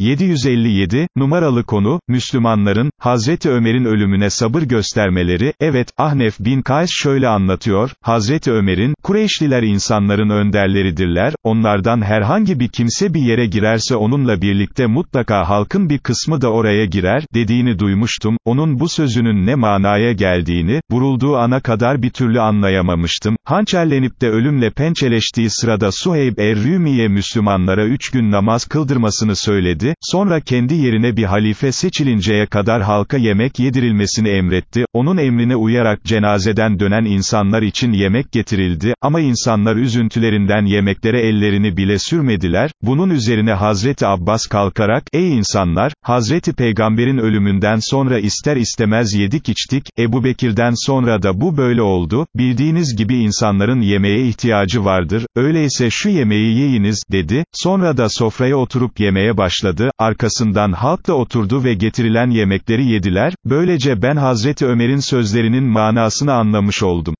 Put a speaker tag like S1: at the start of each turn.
S1: 757, numaralı konu, Müslümanların, Hazreti Ömer'in ölümüne sabır göstermeleri, evet, Ahnef bin Kays şöyle anlatıyor, Hazreti Ömer'in, Kureyşliler insanların önderleridirler, onlardan herhangi bir kimse bir yere girerse onunla birlikte mutlaka halkın bir kısmı da oraya girer, dediğini duymuştum, onun bu sözünün ne manaya geldiğini, vurulduğu ana kadar bir türlü anlayamamıştım, hançerlenip de ölümle pençeleştiği sırada Suheyb er-Rümiye Müslümanlara üç gün namaz kıldırmasını söyledi, sonra kendi yerine bir halife seçilinceye kadar halka yemek yedirilmesini emretti, onun emrine uyarak cenazeden dönen insanlar için yemek getirildi, ama insanlar üzüntülerinden yemeklere ellerini bile sürmediler, bunun üzerine Hazreti Abbas kalkarak, ey insanlar, Hazreti Peygamber'in ölümünden sonra ister istemez yedik içtik, Ebu Bekir'den sonra da bu böyle oldu, bildiğiniz gibi insanların yemeğe ihtiyacı vardır, öyleyse şu yemeği yiyiniz, dedi, sonra da sofraya oturup yemeye başladı, arkasından halk da oturdu ve getirilen yemekleri yediler, böylece ben Hazreti Ömer'in sözlerinin manasını anlamış oldum.